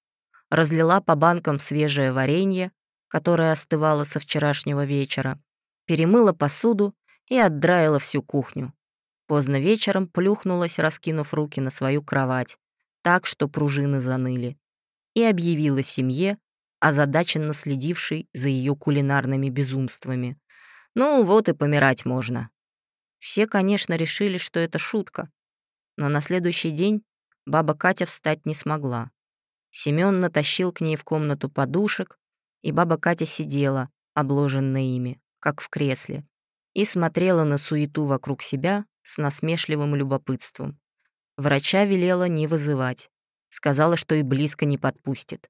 разлила по банкам свежее варенье, которое остывало со вчерашнего вечера, перемыла посуду и отдраила всю кухню. Поздно вечером плюхнулась, раскинув руки на свою кровать, так, что пружины заныли, и объявила семье, озадаченно следившей за ее кулинарными безумствами. Ну, вот и помирать можно. Все, конечно, решили, что это шутка, но на следующий день баба Катя встать не смогла. Семён натащил к ней в комнату подушек, и баба Катя сидела, обложенная ими, как в кресле, и смотрела на суету вокруг себя с насмешливым любопытством. Врача велела не вызывать. Сказала, что и близко не подпустит.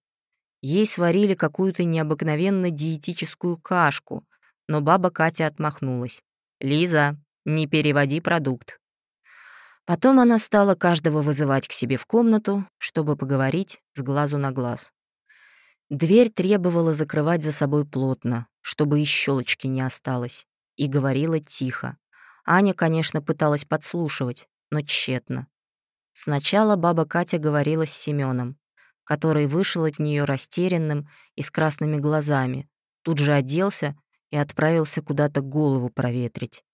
Ей сварили какую-то необыкновенно диетическую кашку, но баба Катя отмахнулась. «Лиза, не переводи продукт». Потом она стала каждого вызывать к себе в комнату, чтобы поговорить с глазу на глаз. Дверь требовала закрывать за собой плотно, чтобы и щелочки не осталось, и говорила тихо. Аня, конечно, пыталась подслушивать, но тщетно. Сначала баба Катя говорила с Семеном, который вышел от нее растерянным и с красными глазами, тут же оделся и отправился куда-то голову проветрить.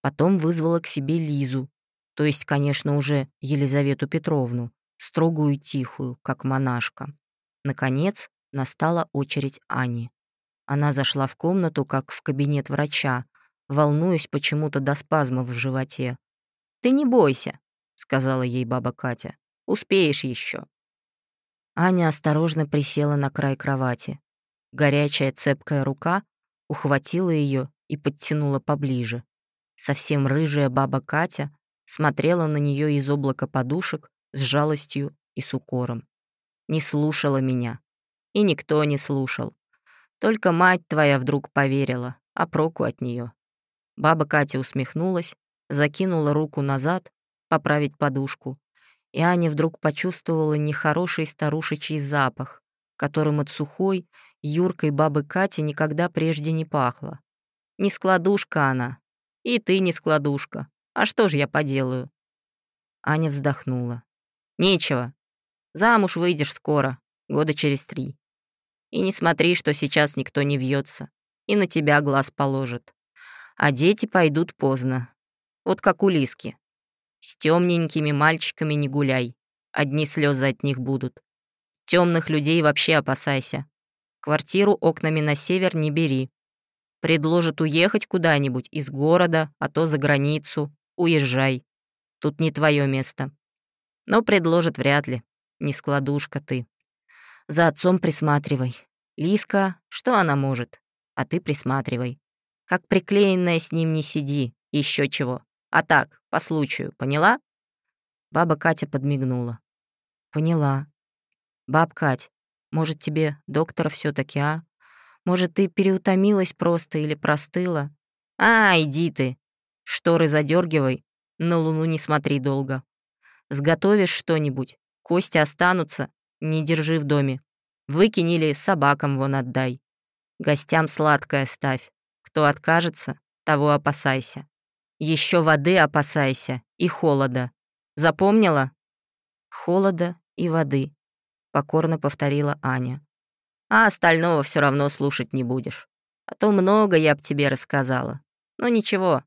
Потом вызвала к себе Лизу, то есть, конечно, уже Елизавету Петровну, строгую и тихую, как монашка. Наконец, настала очередь Ани. Она зашла в комнату, как в кабинет врача, волнуясь почему-то до спазмов в животе. «Ты не бойся», сказала ей баба Катя. «Успеешь еще. Аня осторожно присела на край кровати. Горячая цепкая рука ухватила ее и подтянула поближе. Совсем рыжая баба Катя смотрела на нее из облака подушек с жалостью и с укором. Не слушала меня. И никто не слушал. Только мать твоя вдруг поверила, а проку от нее. Баба Катя усмехнулась, закинула руку назад поправить подушку, и Аня вдруг почувствовала нехороший старушечий запах, которым от сухой, юркой бабы Кати никогда прежде не пахло. Не складушка она. И ты не складушка. А что ж я поделаю? Аня вздохнула. Нечего. Замуж выйдешь скоро, года через три. И не смотри, что сейчас никто не вьется, и на тебя глаз положит. А дети пойдут поздно. Вот как у Лиски. С темненькими мальчиками не гуляй. Одни слезы от них будут. Темных людей вообще опасайся. Квартиру окнами на север не бери. Предложат уехать куда-нибудь из города, а то за границу. Уезжай. Тут не твое место. Но предложат вряд ли. Не складушка ты. За отцом присматривай. Лиска, что она может? А ты присматривай. Как приклеенная с ним не сиди. Еще чего. А так, по случаю, поняла?» Баба Катя подмигнула. «Поняла. Баб Кать, может, тебе доктора все таки а? Может, ты переутомилась просто или простыла? А, иди ты. Шторы задергивай, на луну не смотри долго. Сготовишь что-нибудь, кости останутся, не держи в доме. Выкинь или собакам вон отдай. Гостям сладкое ставь. Кто откажется, того опасайся. Еще воды опасайся и холода. Запомнила? Холода и воды, покорно повторила Аня. А остального все равно слушать не будешь. А то много я б тебе рассказала. Но ничего,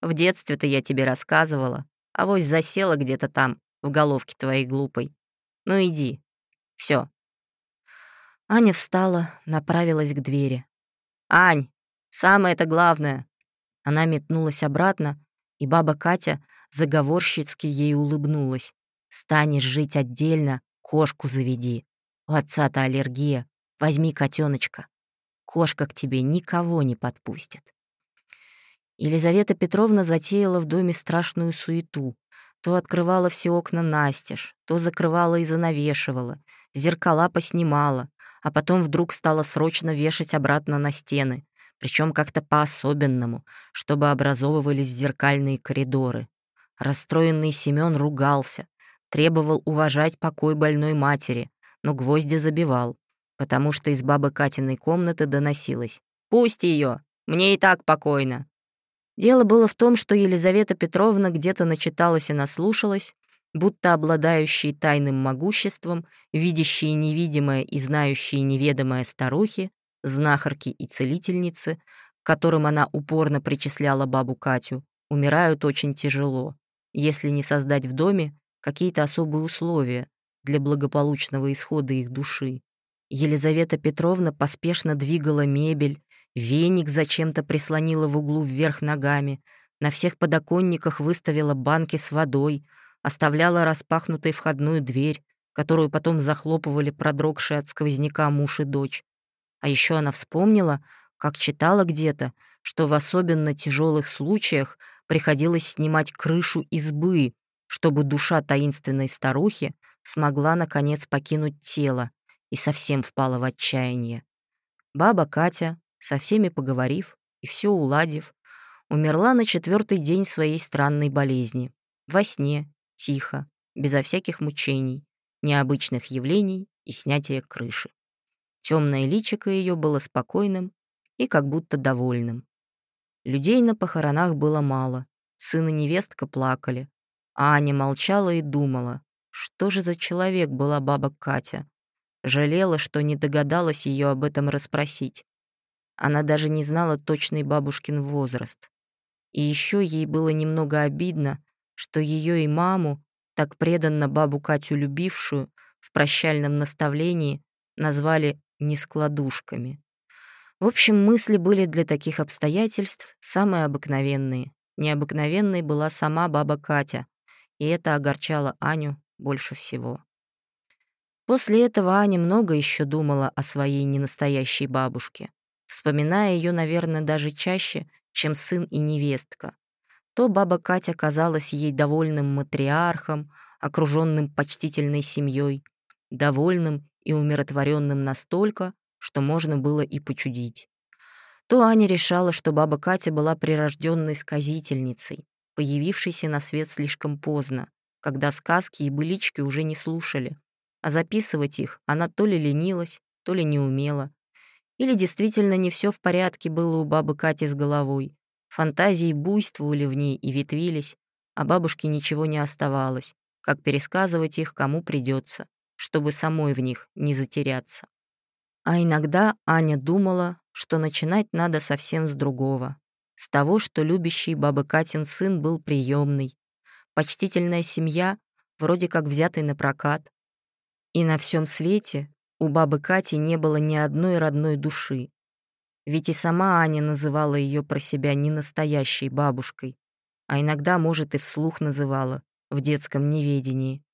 в детстве-то я тебе рассказывала, а вось засела где-то там, в головке твоей глупой. Ну иди. Все. Аня встала, направилась к двери. «Ань, самое-то главное, она метнулась обратно, и баба Катя заговорщицки ей улыбнулась. «Станешь жить отдельно, кошку заведи. У отца-то аллергия. Возьми котеночка. Кошка к тебе никого не подпустит». Елизавета Петровна затеяла в доме страшную суету. То открывала все окна настежь, то закрывала и занавешивала, зеркала поснимала, а потом вдруг стала срочно вешать обратно на стены, причем как-то по-особенному, чтобы образовывались зеркальные коридоры. Расстроенный Семён ругался, требовал уважать покой больной матери, но гвозди забивал, потому что из бабы Катиной комнаты доносилось. «Пусть ее, мне и так покойно». Дело было в том, что Елизавета Петровна где-то начиталась и наслушалась, будто обладающие тайным могуществом, видящие невидимое и знающие неведомое старухи, знахарки и целительницы, которым она упорно причисляла бабу Катю, умирают очень тяжело, если не создать в доме какие-то особые условия для благополучного исхода их души. Елизавета Петровна поспешно двигала мебель, веник зачем-то прислонила в углу вверх ногами, на всех подоконниках выставила банки с водой, оставляла распахнутой входную дверь, которую потом захлопывали продрогшие от сквозняка муж и дочь. А еще она вспомнила, как читала где-то, что в особенно тяжелых случаях приходилось снимать крышу избы, чтобы душа таинственной старухи смогла, наконец, покинуть тело и совсем впала в отчаяние. Баба Катя, со всеми поговорив и все уладив, умерла на четвертый день своей странной болезни. Во сне, тихо, безо всяких мучений, необычных явлений и снятия крыши. Темное личико ее было спокойным и как будто довольным. Людей на похоронах было мало, сын и невестка плакали, а Аня молчала и думала, что же за человек была баба Катя. Жалела, что не догадалась ее об этом расспросить. Она даже не знала точный бабушкин возраст. И еще ей было немного обидно, что ее и маму, так преданно бабу Катю любившую, в прощальном наставлении назвали нескладушками. В общем, мысли были для таких обстоятельств самые обыкновенные. Необыкновенной была сама баба Катя, и это огорчало Аню больше всего. После этого Аня много еще думала о своей ненастоящей бабушке, вспоминая ее, наверное, даже чаще, чем сын и невестка. То баба Катя казалась ей довольным матриархом, окруженным почтительной семьей, довольным и умиротворенным настолько, что можно было и почудить. То Аня решала, что баба Катя была прирожденной сказительницей, появившейся на свет слишком поздно, когда сказки и былички уже не слушали, а записывать их она то ли ленилась, то ли не умела. Или действительно не все в порядке было у бабы Кати с головой. Фантазии буйствовали в ней и ветвились, а бабушке ничего не оставалось, как пересказывать их кому придется, чтобы самой в них не затеряться. А иногда Аня думала, что начинать надо совсем с другого. С того, что любящий бабы Катин сын был приемный. Почтительная семья, вроде как взятый на прокат. И на всем свете у бабы Кати не было ни одной родной души. Ведь и сама Аня называла ее про себя не настоящей бабушкой, а иногда, может, и вслух называла, в детском неведении.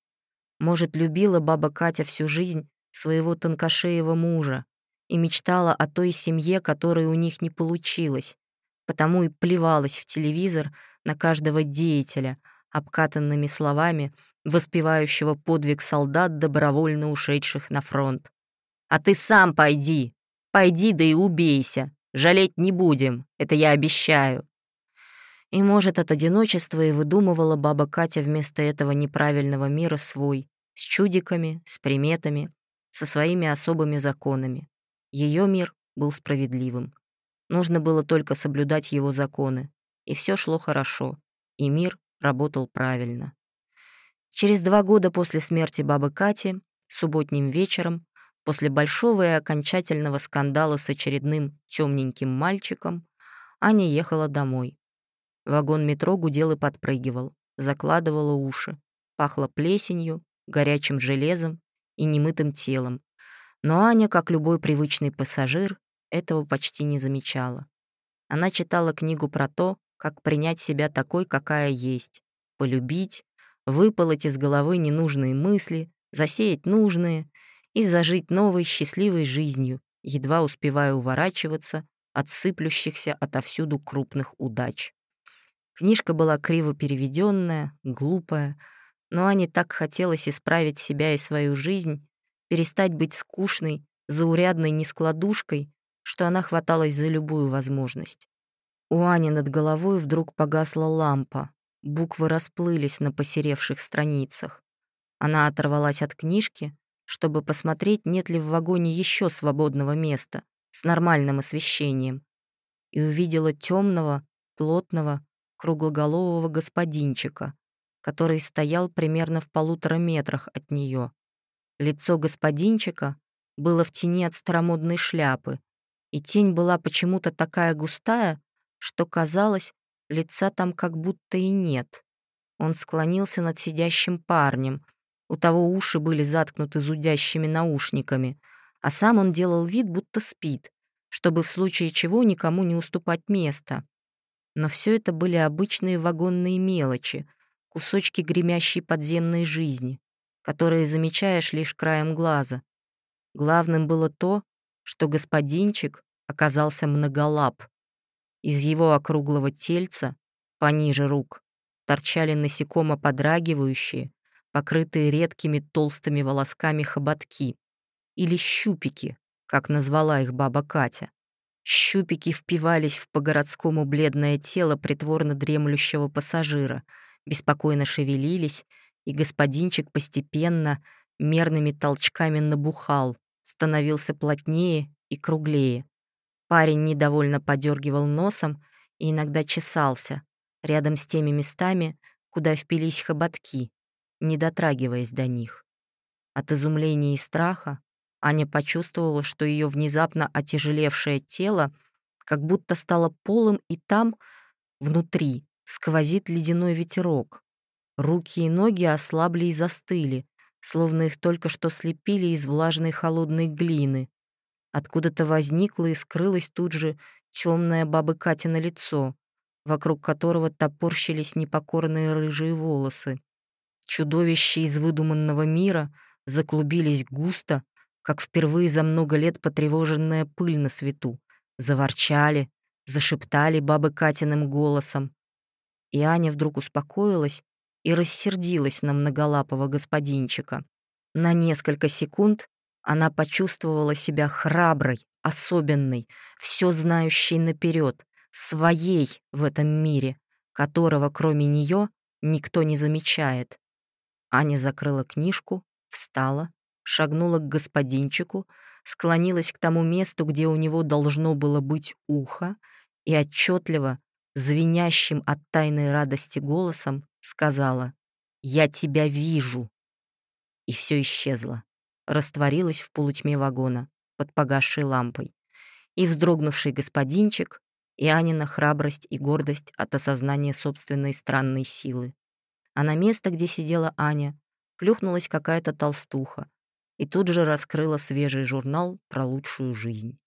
Может, любила баба Катя всю жизнь своего тонкошеего мужа и мечтала о той семье, которой у них не получилось, потому и плевалась в телевизор на каждого деятеля, обкатанными словами, воспевающего подвиг солдат, добровольно ушедших на фронт. «А ты сам пойди! Пойди да и убейся! Жалеть не будем, это я обещаю!» И, может, от одиночества и выдумывала баба Катя вместо этого неправильного мира свой, с чудиками, с приметами, со своими особыми законами. Ее мир был справедливым. Нужно было только соблюдать его законы. И все шло хорошо. И мир работал правильно. Через два года после смерти бабы Кати, субботним вечером, после большого и окончательного скандала с очередным темненьким мальчиком, Аня ехала домой. Вагон метро гудел и подпрыгивал, закладывала уши. Пахло плесенью, горячим железом и немытым телом. Но Аня, как любой привычный пассажир, этого почти не замечала. Она читала книгу про то, как принять себя такой, какая есть, полюбить, выпалоть из головы ненужные мысли, засеять нужные и зажить новой счастливой жизнью, едва успевая уворачиваться от сыплющихся отовсюду крупных удач. Книжка была криво переведенная, глупая, но Ане так хотелось исправить себя и свою жизнь, перестать быть скучной, заурядной нескладушкой, что она хваталась за любую возможность. У Ани над головой вдруг погасла лампа, буквы расплылись на посеревших страницах. Она оторвалась от книжки, чтобы посмотреть, нет ли в вагоне еще свободного места с нормальным освещением, и увидела темного, плотного, круглоголового господинчика, который стоял примерно в полутора метрах от нее. Лицо господинчика было в тени от старомодной шляпы, и тень была почему-то такая густая, что казалось, лица там как будто и нет. Он склонился над сидящим парнем. У того уши были заткнуты зудящими наушниками, а сам он делал вид, будто спит, чтобы в случае чего никому не уступать место. Но все это были обычные вагонные мелочи, кусочки гремящей подземной жизни. которые замечаешь лишь краем глаза. Главным было то, что господинчик оказался многолап. Из его округлого тельца, пониже рук, торчали насекомо подрагивающие, покрытые редкими толстыми волосками хоботки, или щупики, как назвала их баба Катя. Щупики впивались в по-городскому бледное тело притворно дремлющего пассажира, беспокойно шевелились, и господинчик постепенно, мерными толчками набухал, становился плотнее и круглее. Парень недовольно подергивал носом и иногда чесался, рядом с теми местами, куда впились хоботки, не дотрагиваясь до них. От изумления и страха Аня почувствовала, что ее внезапно отяжелевшее тело как будто стало полым, и там, внутри, сквозит ледяной ветерок. Руки и ноги ослабли и застыли, словно их только что слепили из влажной холодной глины. Откуда-то возникло и скрылось тут же темное бабы Катя лицо, вокруг которого топорщились непокорные рыжие волосы. Чудовища из выдуманного мира заклубились густо, как впервые за много лет потревоженная пыль на свету. Заворчали, зашептали бабы Катиным голосом. И Аня вдруг успокоилась и рассердилась на многолапого господинчика. На несколько секунд она почувствовала себя храброй, особенной, все знающей наперед, своей в этом мире, которого кроме нее никто не замечает. Аня закрыла книжку, встала, шагнула к господинчику, склонилась к тому месту, где у него должно было быть ухо, и отчетливо, звенящим от тайной радости голосом, сказала «Я тебя вижу». И все исчезло, растворилось в полутьме вагона под погасшей лампой. И вздрогнувший господинчик, и Анина храбрость и гордость от осознания собственной странной силы. А на место, где сидела Аня, плюхнулась какая-то толстуха, и тут же раскрыла свежий журнал про лучшую жизнь.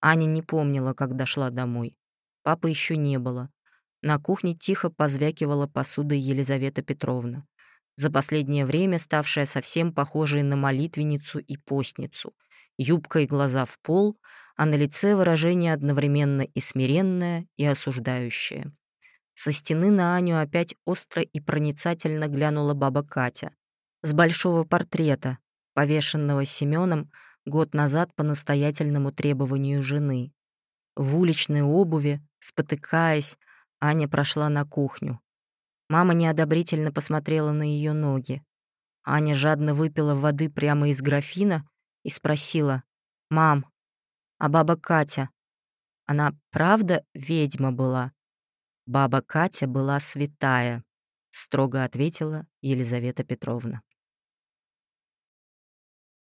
Аня не помнила, как дошла домой. Папы еще не было. На кухне тихо позвякивала посудой Елизавета Петровна, за последнее время ставшая совсем похожей на молитвенницу и постницу. Юбка и глаза в пол, а на лице выражение одновременно и смиренное, и осуждающее. Со стены на Аню опять остро и проницательно глянула баба Катя. С большого портрета, повешенного Семеном год назад по настоятельному требованию жены. В уличной обуви, спотыкаясь, Аня прошла на кухню. Мама неодобрительно посмотрела на ее ноги. Аня жадно выпила воды прямо из графина и спросила, «Мам, а баба Катя, она правда ведьма была?» «Баба Катя была святая», — строго ответила Елизавета Петровна.